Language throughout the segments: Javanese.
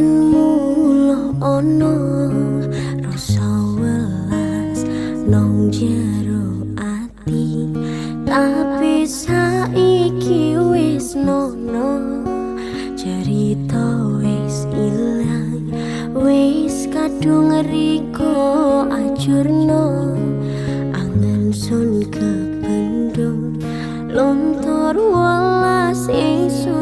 Mulo ono rasa welas nong jero ati. Tapi saiki wis nono cerita wis ilang. Wis kadung riko ajurno angen sun kependung. Lontor welas isun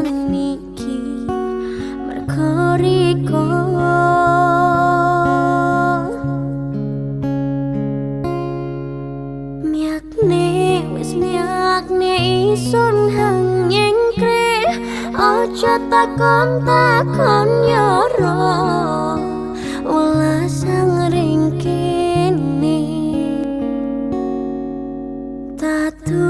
miakne isun hang nyengkre ojo takon takon yoro welas sang ringkene tatu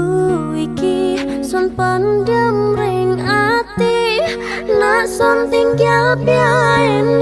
iki sun pandem ring ati. Nak sun tinggal biaen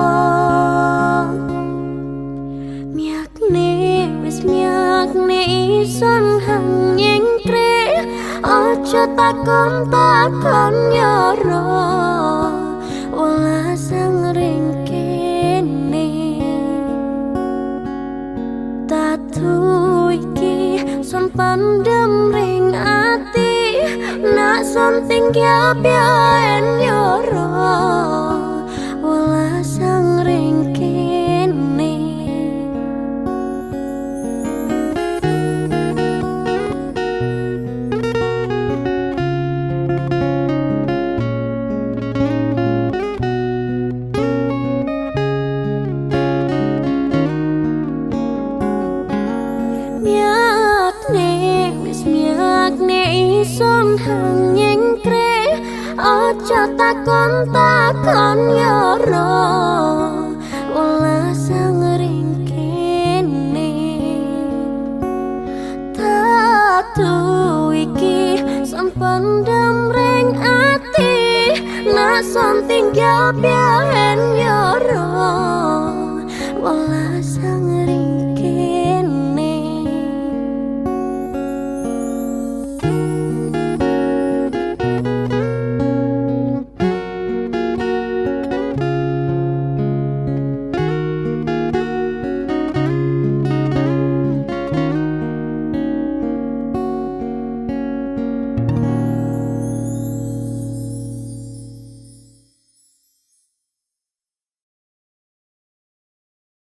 miakne isun hang nyengkre ojo takon takon nyoro welas sang ringkene tatu iki sun pandem ring ati nak sun tinggal biaen yoro isun hang nyengkre ojo takon takon yoro welas sang ringkene tatu iki sampun ring ati nak son tinggal biar